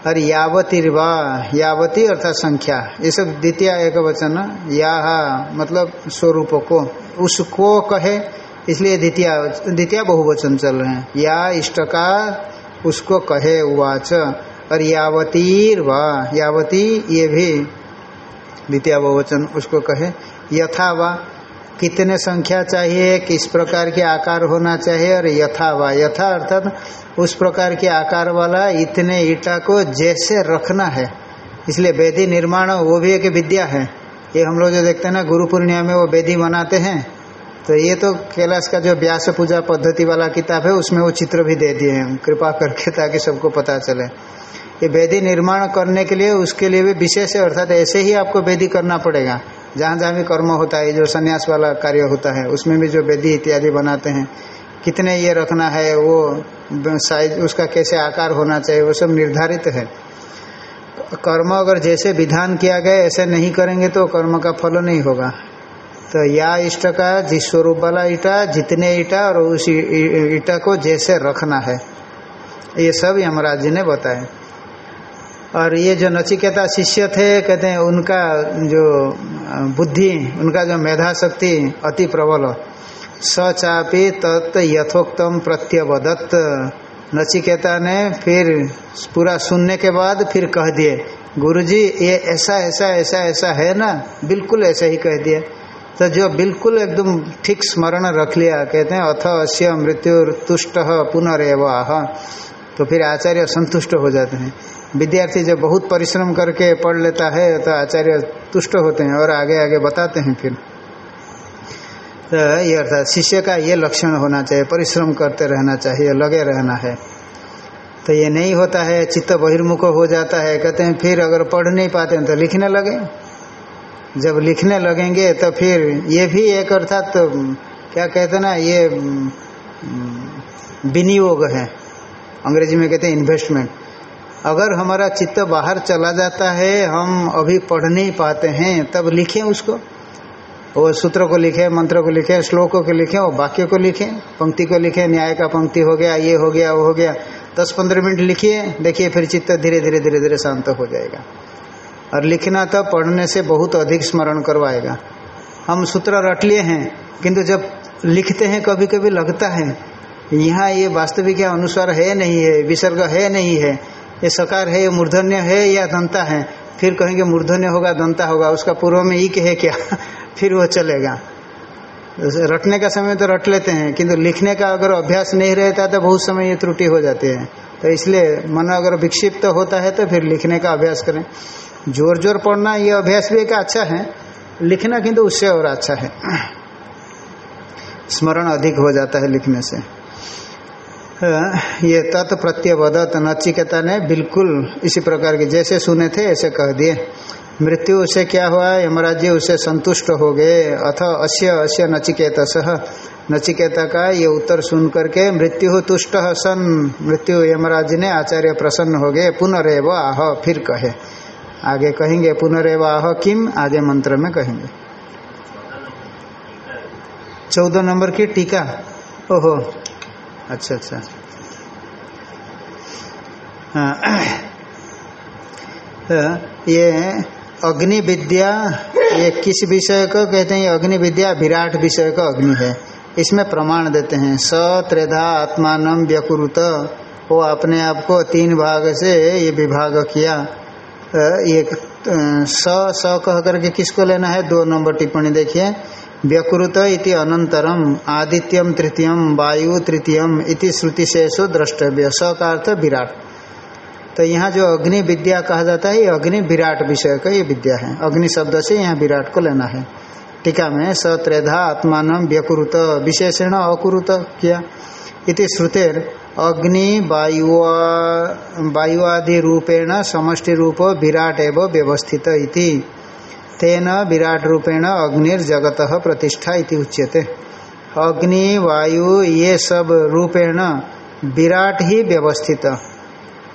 और यावती रिवा यावती अर्थात संख्या, ये सब द्वितीय एक वचन या मतलब स्वरूप को उसको कहे, इसलिए द्वितीय द्वितीय बहुवचन चल रहे हैं। या इष्ट का उसको कहे उवाच। और यावतीर वा यावती, ये भी द्वितीय बहुवचन उसको कहे। यथा वा कितने संख्या चाहिए, किस प्रकार के आकार होना चाहिए और यथा वा। यथा अर्थात उस प्रकार के आकार वाला इतने ईटा को जैसे रखना है। इसलिए वेदी निर्माण वो भी एक विद्या है। ये हम लोग जो देखते हैं ना, गुरु पूर्णिया में वो वेदी बनाते हैं। तो ये तो कैलाश का जो व्यास पूजा पद्धति वाला किताब है, उसमें वो चित्र भी दे दिए हैं। कृपा करके ताकि सबको पता चले। ये वेदी निर्माण करने के लिए, उसके लिए भी विशेष है, अर्थात ऐसे ही आपको वेदी करना पड़ेगा। जहाँ जहाँ भी कर्म होता है जो संन्यास वाला कार्य होता है, उसमें भी जो वेदी इत्यादि बनाते हैं, कितने ये रखना है, वो साइज़, उसका कैसे आकार होना चाहिए, वो सब निर्धारित है। कर्म अगर जैसे विधान किया गया, ऐसे नहीं करेंगे तो कर्म का फल नहीं होगा। तो या इष्ट का, जिस स्वरूप वाला ईटा, जितने ईटा और उस ईटा को जैसे रखना है, ये सब यमराज जी ने बताया। और ये जो नचिकेता शिष्य थे, कहते हैं, उनका जो बुद्धि, उनका जो मेधा शक्ति अति प्रबल। सचापी तत् यथोक्तम प्रत्यवदत्त। नचिकेता ने फिर पूरा सुनने के बाद फिर कह दिए, गुरुजी, ये ऐसा ऐसा ऐसा ऐसा है ना? बिल्कुल ऐसा ही कह दिया तो जो बिल्कुल एकदम ठीक स्मरण रख लिया, कहते हैं, अथ अश्य मृत्यु तुष्ट पुनरेवाह तो फिर आचार्य संतुष्ट हो जाते हैं। विद्यार्थी जब बहुत परिश्रम करके पढ़ लेता है तो आचार्य तुष्ट होते हैं और आगे आगे बताते हैं फिर। तो ये अर्थात शिष्य का ये लक्षण होना चाहिए, परिश्रम करते रहना चाहिए, लगे रहना है। तो ये नहीं होता है, चित्त बहिर्मुख हो जाता है, कहते हैं फिर अगर पढ़ नहीं पाते हैं तो लिखने लगे। जब लिखने लगेंगे तो फिर ये भी एक अर्थात तो क्या कहते ना, ये विनियोग है। अंग्रेज़ी में कहते हैं इन्वेस्टमेंट अगर हमारा चित्त बाहर चला जाता है, हम अभी पढ़ नहीं पाते हैं, तब लिखें उसको। वो सूत्र को लिखे, मंत्र को लिखे, श्लोकों को लिखें, और वाक्य को लिखें, पंक्ति को लिखें, न्याय का पंक्ति हो गया, ये हो गया, वो हो गया। दस पंद्रह मिनट लिखिए, देखिए फिर चित्त धीरे धीरे धीरे धीरे शांत हो जाएगा। और लिखना तो पढ़ने से बहुत अधिक स्मरण करवाएगा। हम सूत्र रट लिए हैं, किंतु जब लिखते हैं कभी कभी लगता है, यहाँ ये वास्तविक अनुसार है नहीं है, विसर्ग है नहीं है ये सकार है, ये मूर्धन्य है या दंता है? फिर कहेंगे मूर्धन्य होगा, दंता होगा। उसका पूर्व में ईक है क्या? फिर वो चलेगा। रटने का समय तो रट लेते हैं, किंतु लिखने का अगर अभ्यास नहीं रहता तो बहुत समय ये त्रुटि हो जाती है। तो इसलिए मन अगर विक्षिप्त तो होता है तो फिर लिखने का अभ्यास करें। ज़ोर ज़ोर पढ़ना ये अभ्यास भी एक अच्छा है, लिखना किंतु उससे और अच्छा है। स्मरण अधिक हो जाता है लिखने से। ये तत् प्रत्यवदत नचिकेता ने बिल्कुल इसी प्रकार के, जैसे सुने थे, ऐसे कह दिए। मृत्यु उसे क्या हुआ? यमराज्य उसे संतुष्ट हो गए। अथ अश्य अश्य नचिकेत सह। नचिकेता का ये उत्तर सुन करके मृत्यु तुष्ट सन। मृत्यु यमराज ने आचार्य प्रसन्न हो गए। पुनरेव आह, फिर कहे। आगे कहेंगे, पुनरेव आह, किम? आगे मंत्र में कहेंगे। चौदह नंबर की टीका। ओहो अच्छा अच्छा। हाँ। ये अग्नि विद्या, ये किस विषय को कहते हैं? अग्नि विद्या, विराट विषय का अग्नि है। इसमें प्रमाण देते हैं। स त्रेधा आत्मान व्यकुरुत। वो अपने आप को तीन भाग से ये विभाग किया। ये स स कह करके किसको लेना है? दो नंबर टिप्पणी देखिए। व्यकुरुत इति अनंतरम आदित्यम तृतीयम वायु तृतीयम इति श्रुति शेषो द्रष्टव्य स का अर्थ विराट। तो यहाँ जो अग्नि विद्या कहा जाता है, ये अग्नि विराट विषय का ये विद्या है। अग्नि शब्द से यहाँ विराट को लेना है। टीका में स त्रेधा आत्मान व्यकुरुत, विशेषण अकुरुत किया। इति श्रुतेर, अग्नि वायुआदि रूपेण समष्टि रूप विराट एवं व्यवस्थित इति। तेन विराट रूपेण अग्निर जगत प्रतिष्ठा इति उच्यते। अग्नि, वायु, ये सब रूपेण विराट ही व्यवस्थित।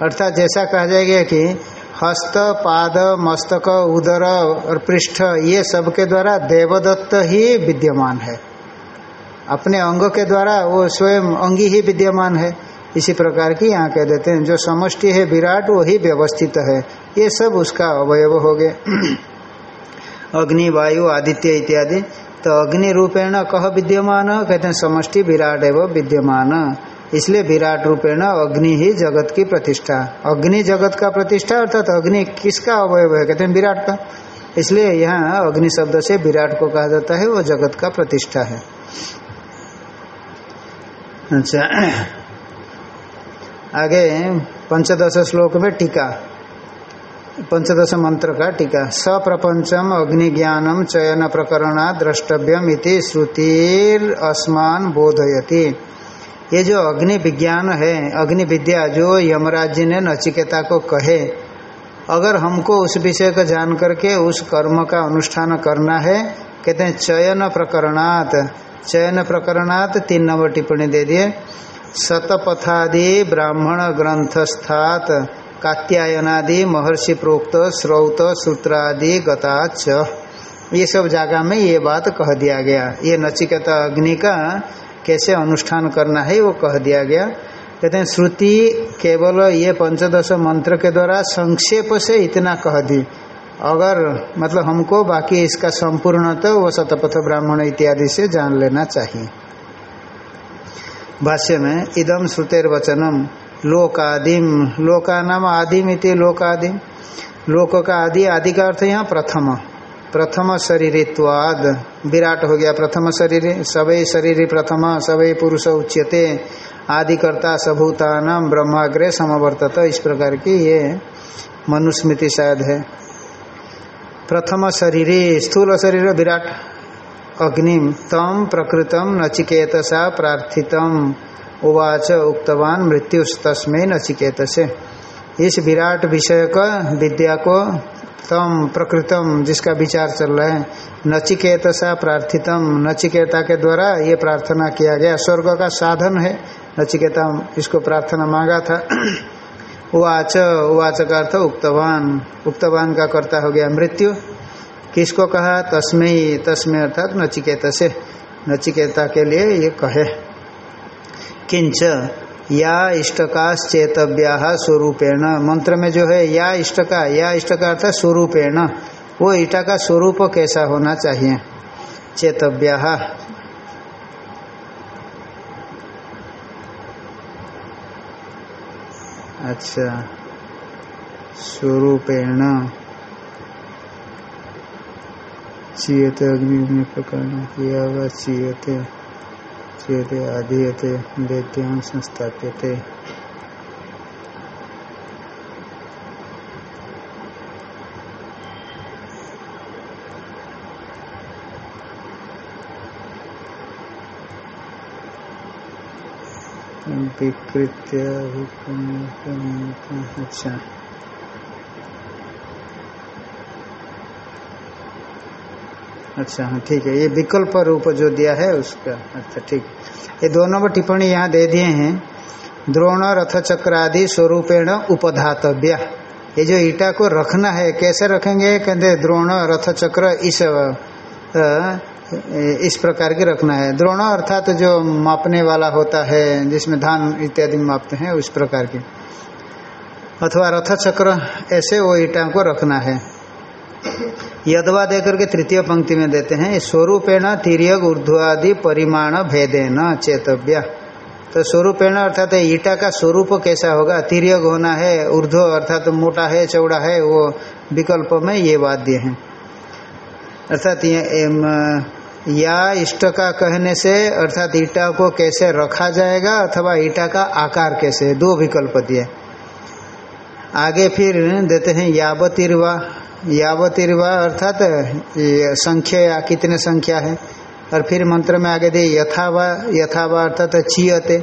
अर्थात जैसा कहा जाएगा कि हस्त, पाद, मस्तक, उदर और पृष्ठ, ये सब के द्वारा देवदत्त ही विद्यमान है। अपने अंग के द्वारा वो स्वयं अंगी ही विद्यमान है। इसी प्रकार की यहाँ कह देते हैं, जो समष्टि है विराट, वो ही व्यवस्थित है। ये सब उसका अवयव हो गए। अग्नि, वायु, आदित्य इत्यादि। तो अग्नि रूपेण कह विद्यमान? कहते हैं, समष्टि विराट एवं विद्यमान। इसलिए विराट रूपेण अग्नि ही जगत की प्रतिष्ठा। अग्नि जगत का प्रतिष्ठा अर्थात अग्नि किसका अवयव है? कहते हैं, विराट का। इसलिए यहाँ अग्नि शब्द से विराट को कहा जाता है, वो जगत का प्रतिष्ठा है। अच्छा। आगे पंचदश श्लोक में टीका। पंचदश मंत्र का टीका। सप्रपंचम अग्नि ज्ञानम चयन प्रकरणा द्रष्टव्यम इति श्रुतिर अस्मान बोधयति। ये जो अग्नि विज्ञान है, अग्नि विद्या जो यमराज जी ने नचिकेता को कहे, अगर हमको उस विषय को जान करके उस कर्म का अनुष्ठान करना है, कहते हैं चयन प्रकरणात। चयन प्रकरणात तीन नंबर टिप्पणी दे दिए। शतपथादि ब्राह्मण ग्रंथस्थात। कात्यायनादि, महर्षि प्रोक्त, श्रौत, सूत्रादि गताच ये सब जागा में ये बात कह दिया गया। ये नचिकेता अग्नि का कैसे अनुष्ठान करना है, वो कह दिया गया। कहते हैं, श्रुति केवल ये पंचदश मंत्र के द्वारा संक्षेप से इतना कह दी। अगर मतलब हमको बाकी इसका संपूर्ण तो वो शतपथ ब्राह्मण इत्यादि से जान लेना चाहिए। भाष्य में इदम श्रुतेर वचनम लोकादिम लोका नाम आदिम इति लोकादिम। लोक का आदि आदि का अर्थ यहाँ प्रथम। प्रथम शरीरित्वाद। विराट हो गया प्रथम शरीर। सवै शरीर प्रथम सवै पुरुष उच्यते। आदिकर्ता सभूतानाम ब्रह्माग्रे समवर्तत। इस प्रकार की ये मनुस्मृति शायद है। प्रथम शरीर स्थूल शरीर विराट। अग्निम तम प्रकृतम नचिकेतसा प्रार्थितम। उवाच उक्तवान, मृत्यु तस्में नचिकेत से इस विराट विषय का, विद्या को, तम प्रकृतम, जिसका विचार चल रहा है नचिकेत सा प्रार्थितम। नचिकेता के द्वारा ये प्रार्थना किया गया। स्वर्ग का साधन है। नचिकेता इसको प्रार्थना मांगा था। उवाच उवाच का अर्थ उक्तवान। उक्तवान का कर्ता हो गया मृत्यु। किसको कहा? तस्मे तस्मे अर्थात नचिकेता से नचिकेता के लिए ये कहे। किंच या इष्टकाश्चेतव्या स्वरूपेण। मंत्र में जो है, या इष्टका या इष्टका अर्थात स्वरूपेण। वो ईटा का स्वरूप कैसा होना चाहिए? चेतव्या। अच्छा। स्वरूपेण। चीयते अग्नि में प्रकार किया हुआ, चीयते। चीयते आधीयते वेद्याम संस्थाप्यते। विकृत्य अच्छा। अच्छा हाँ ठीक है। ये विकल्प रूप जो दिया है उसका अच्छा ठीक। ये दो नंबर टिप्पणी यहाँ दे दिए हैं। द्रोण रथ चक्र आदि स्वरूपेण उपधातव्य। ये जो ईटा को रखना है, कैसे रखेंगे? कहते द्रोण रथ चक्र इस इस प्रकार के रखना है। द्रोण अर्थात तो जो मापने वाला होता है, जिसमें धान इत्यादि मापते हैं, उस प्रकार की। अथवा रथ चक्र ऐसे वो ईटा को रखना है। यदवा देकर के तृतीय पंक्ति में देते हैं स्वरूपेण तिरक ऊर्ध्वादि परिमाण भेदेन चेतव्य। तो स्वरूपेण अर्थात ईटा का स्वरूप कैसा होगा? तिरक होना है, ऊर्ध्व अर्थात मोटा है, चौड़ा है, वो विकल्प में ये वाद्य है। अर्थात या इष्ट का कहने से अर्थात ईटा को कैसे रखा जाएगा अथवा ईटा का आकार कैसे? दो विकल्प दिए। आगे फिर देते हैं, यावतिर्वा। यावतिर्वा अर्थात संख्या या कितने संख्या है? और फिर मंत्र में आगे दे, यथावा यथावा अर्थात चीयते।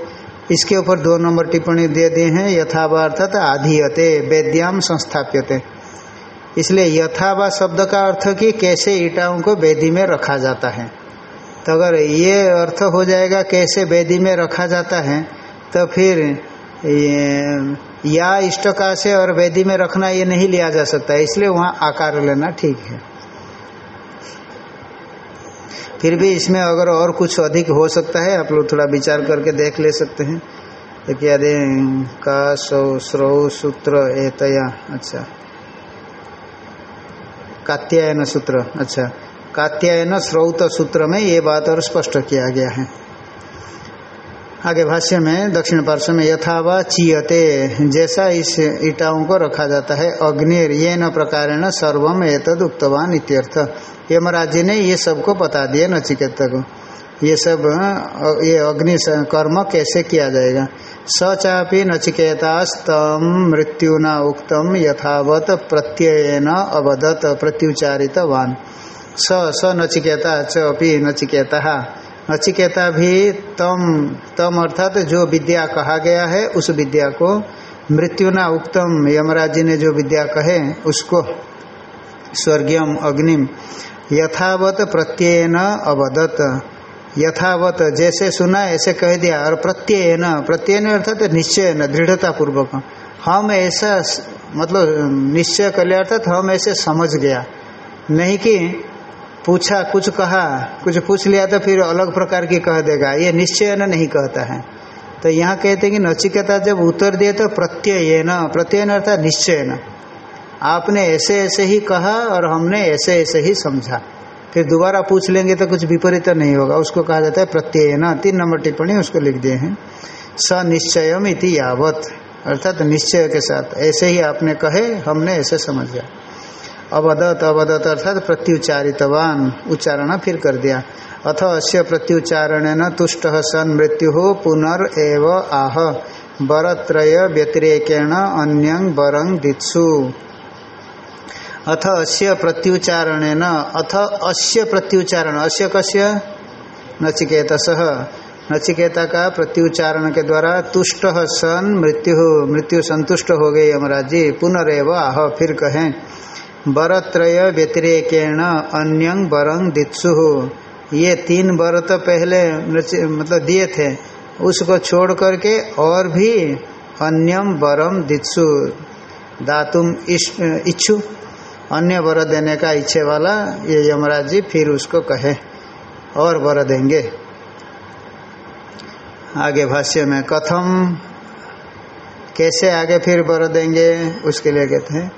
इसके ऊपर दो नंबर टिप्पणी दे दिए हैं, यथावा अर्थात आधीयते, वेद्याम संस्थाप्यते। इसलिए यथावा शब्द का अर्थ कि कैसे ईटाओं को वेदी में रखा जाता है। तो अगर ये अर्थ हो जाएगा, कैसे वेदी में रखा जाता है तो फिर या इष्टका से और वेदी में रखना ये नहीं लिया जा सकता, इसलिए वहाँ आकार लेना ठीक है। फिर भी इसमें अगर और कुछ अधिक हो सकता है, आप लोग थोड़ा विचार करके देख ले सकते हैं। तो क्या दे का, सौ, स्रो, सूत्र, एतया अच्छा। कात्यायन सूत्र अच्छा। कात्यायन, स्रोत सूत्र में ये बात और स्पष्ट किया गया है। आगे भाष्य में, दक्षिण पार्श्व में, यथावा चीयते, जैसा इस ईटाओं को रखा जाता है, अग्निर ये न प्रकार सर्वम एतद उक्तवान इत्यर्थ। यमराज ने ये सबको बता दिया नचिकेता को ये सब, ये अग्नि कर्म कैसे किया जाएगा? स चापी नचिकेतास्तम मृत्युना उक्तम यथावत प्रत्ययन अवदत प्रत्युचारितवान स स नचिकेता च अपि नचिकेता। नचिकेता भी तम तम अर्थात जो विद्या कहा गया है, उस विद्या को मृत्यु मृत्युना उक्तम, यमराज जी ने जो विद्या कहे, उसको स्वर्गीयम अग्निम, यथावत प्रत्ययन अवदत। यथावत, जैसे सुना, ऐसे कह दिया, और प्रत्यय न प्रत्यय न अर्थात निश्चय न दृढ़ता पूर्वक हम ऐसा मतलब निश्चय कर लिया, अर्थात हम ऐसे समझ गया। नहीं कि पूछा, कुछ कहा, कुछ पूछ लिया तो फिर अलग प्रकार की कह देगा। ये निश्चय न नहीं कहता है। तो यहाँ कहते हैं कि नचिकेता जब उत्तर दिए तो प्रत्यय न प्रत्यय अर्थात निश्चय न आपने ऐसे ऐसे ही कहा और हमने ऐसे ऐसे ही समझा। फिर दोबारा पूछ लेंगे तो कुछ विपरीत तो नहीं होगा। उसको कहा जाता है प्रत्यय न तीन नंबर टिप्पणी उसको लिख दिए हैं। स निश्चयम इति यावत। अर्थात निश्चय के साथ। ऐसे ही आपने कहे, हमने ऐसे समझ। अवदत अवदत अर्थात प्रत्युच्चारितवान। उच्चारण फिर कर दिया। अथ अस्य प्रत्युच्चारण न तुष्ट सन मृत्यु पुनर् एव आह। बरत्रय व्यतिरेकेण अन्यं बरंग दित्सु। अथ अस्य प्रत्युच्चारण न अथ अस्य प्रत्युच्चारण, अस्य कस्य? नचिकेत नचिकेता का प्रत्युच्चारण के द्वारा तुष्ट सन मृत्यु मृत्यु संतुष्ट हो गई यमराज जी पुनरेव आह, फिर कहें। बरत्रय व्यतिरेकेण अन्यंग बरंग दित्सु। ये तीन बर तो पहले मतलब दिए थे, उसको छोड़ करके और भी अन्यम बरम दित्सु। दातुम इच्छु। अन्य वर देने का इच्छे वाला ये यमराज जी फिर उसको कहे, और वर देंगे। आगे भाष्य में, कथम, कैसे आगे फिर वर देंगे, उसके लिए कहते हैं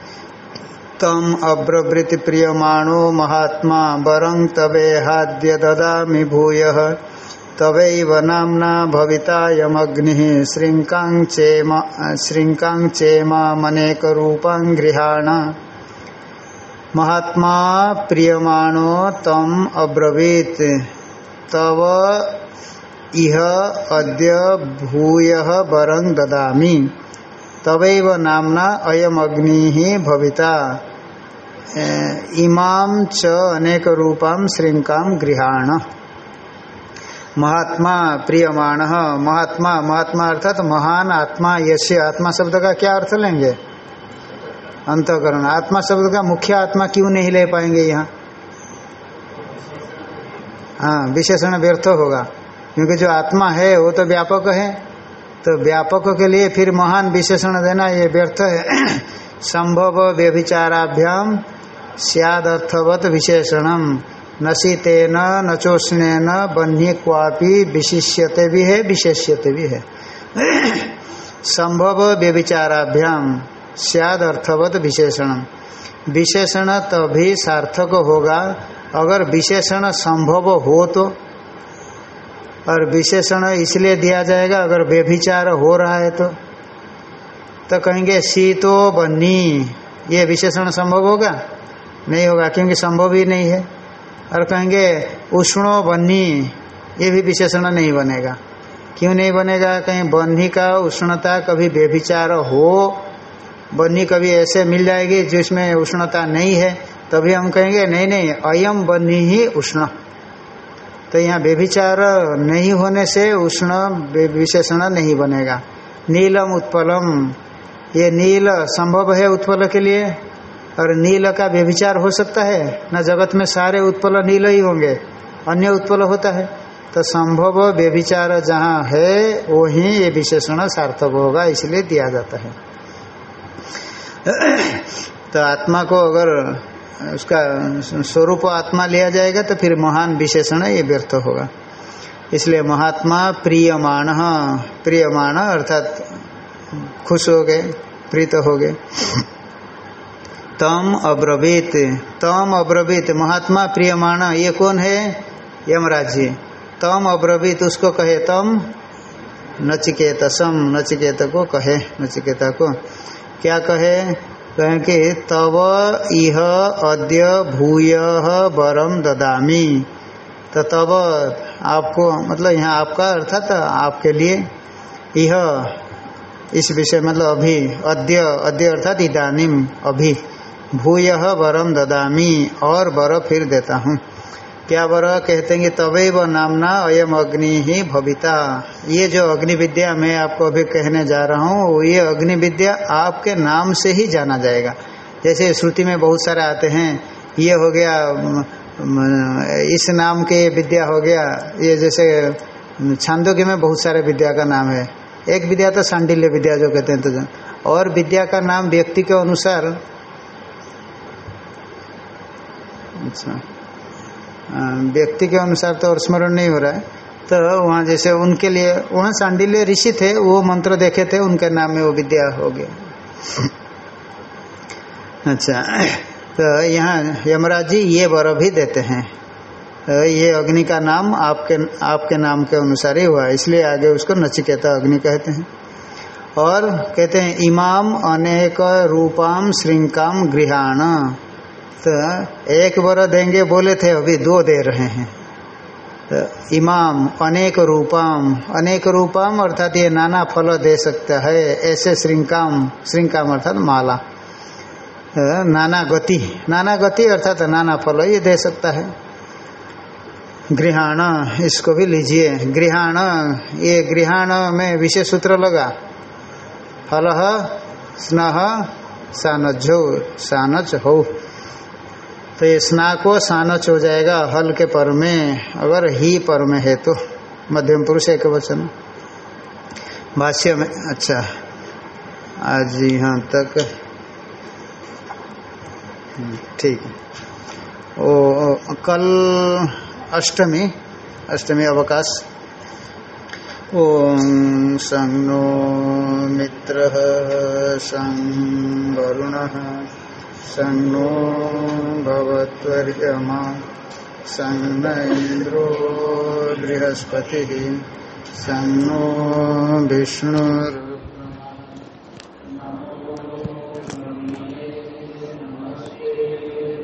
तम अब्रवृति प्रियमाणो महात्मा वरं तबे हाद्य ददामि भूय। तवैव नाम्ना भविता यमग्नि श्रृंकांचेम श्रृंकांचेमा मनेक रूपां गृहाण। महात्मा प्रियमाणो तम अब्रवीत। तव इह अद्य भूय वरं ददामि। तवैव नामना अयम अग्नि ही भविता इमाम च अनेक रूपाम श्रृंकाम गृहाण। महात्मा प्रियमाण, महात्मा महात्मा अर्थात महान आत्मा यश्य आत्मा शब्द का क्या अर्थ लेंगे? अंतकरण। आत्मा शब्द का मुख्य आत्मा क्यों नहीं ले पाएँगे यहाँ? हाँ विशेषण व्यर्थ होगा, क्योंकि जो आत्मा है, वो तो व्यापक है। तो व्यापक के लिए फिर महान विशेषण देना, ये व्यर्थ है। संभव व्यभिचाराभ्याम सियादर्थवत विशेषणम। नशीतेन नचोष्णेन बन्ही क्वापी विशिष्यते भी है, विशेष्यते भी है। संभव व्यभिचाराभ्याम सियाद अर्थवत विशेषण विशेषण तभी सार्थक होगा। अगर विशेषण संभव हो तो और विशेषण इसलिए दिया जाएगा, अगर व्यभिचार हो रहा है तो। तो कहेंगे शीतो बन्नी। ये विशेषण संभव होगा? नहीं होगा, क्योंकि संभव ही नहीं है। और कहेंगे, उष्णो बन्नी। ये भी विशेषण नहीं बनेगा। क्यों नहीं बनेगा? कहीं बन्ही का उष्णता कभी व्यभिचार हो, बन्नी कभी ऐसे मिल जाएगी जिसमें उष्णता नहीं है। तभी हम कहेंगे, नहीं नहीं अयम बन्नी ही उष्ण। तो यहाँ व्यभिचार नहीं होने से उष्ण विशेषण नहीं बनेगा। नीलम उत्पलम। ये नील संभव है उत्पल के लिए? और नील का व्यभिचार हो सकता है? न जगत में सारे उत्पल नील ही होंगे, अन्य उत्पल होता है। तो संभव व्यभिचार जहाँ है, वही ये विशेषण सार्थक होगा, इसलिए दिया जाता है। तो आत्मा को अगर उसका स्वरूप आत्मा लिया जाएगा तो फिर महान विशेषण ये व्यर्थ होगा। इसलिए महात्मा प्रियमाण प्रियमाण अर्थात खुश हो गए, प्रीत हो गए। तम अब्रवीत तम अब्रवीत, महात्मा प्रियमाण, ये कौन है? यमराज जी। तम अब्रवीत उसको कहे, तम नचिकेत सम नचिकेत को कहे, नचिकेता को। क्या कहे? कहें कि तव इह अद्य भूय वरम ददामी। तो तब आपको मतलब यहाँ आपका अर्थात आपके लिए यह इस विषय मतलब अभी, अद्य अद्य अर्थात इदानीम, अभी, भूय वरम ददामी और बर फिर देता हूँ। क्या वर कहते हैं तवे व नामना अयम अग्नि ही भविता। ये जो अग्नि विद्या मैं आपको अभी कहने जा रहा हूँ, ये अग्नि विद्या आपके नाम से ही जाना जाएगा। जैसे श्रुति में बहुत सारे आते हैं, ये हो गया इस नाम के विद्या हो गया। ये जैसे छांदोग्य में बहुत सारे विद्या का नाम है। एक विद्या तो सांडिल्य विद्या जो कहते हैं तो और विद्या का नाम व्यक्ति के अनुसार अच्छा। व्यक्ति के अनुसार तो और स्मरण नहीं हो रहा है। तो वहाँ जैसे उनके लिए, वहाँ सांडिल्य ऋषि थे, वो मंत्र देखे थे, उनके नाम में वो विद्या हो गया। अच्छा तो यहाँ यमराज जी ये वर भी देते हैं। तो ये अग्नि का नाम आपके आपके नाम के अनुसार ही हुआ, इसलिए आगे उसको नचिकेता अग्नि कहते हैं। और कहते हैं, इमाम अनेक रूपाम श्रृंकाम गृहाण। तो एक वर देंगे, बोले थे, अभी दो दे रहे हैं। तो इमाम, अनेक रूपाम अनेक रूपाम, अर्थात ये नाना फल दे सकता है, ऐसे श्रृंकाम श्रृंकाम अर्थात माला। तो नाना गति नाना गति अर्थात नाना फल ये दे सकता है। गृहाण, इसको भी लीजिए। गृहाण, ये गृहाण में विशेष सूत्र लगा। फल स्नह स्न हो सानच हो तो ये स्ना को सानच हो जाएगा हल के पर में, अगर ही पर में है तो। मध्यम पुरुष एक वचन। भाष्य में अच्छा। आज यहाँ तक ठीक। है ओ, कल अष्टमी अष्टमी अवकाश। ओम संगो मित्र संग वरुण संगो भगवत्वर्यमा संग इंद्रो बृहस्पति शो विष्णु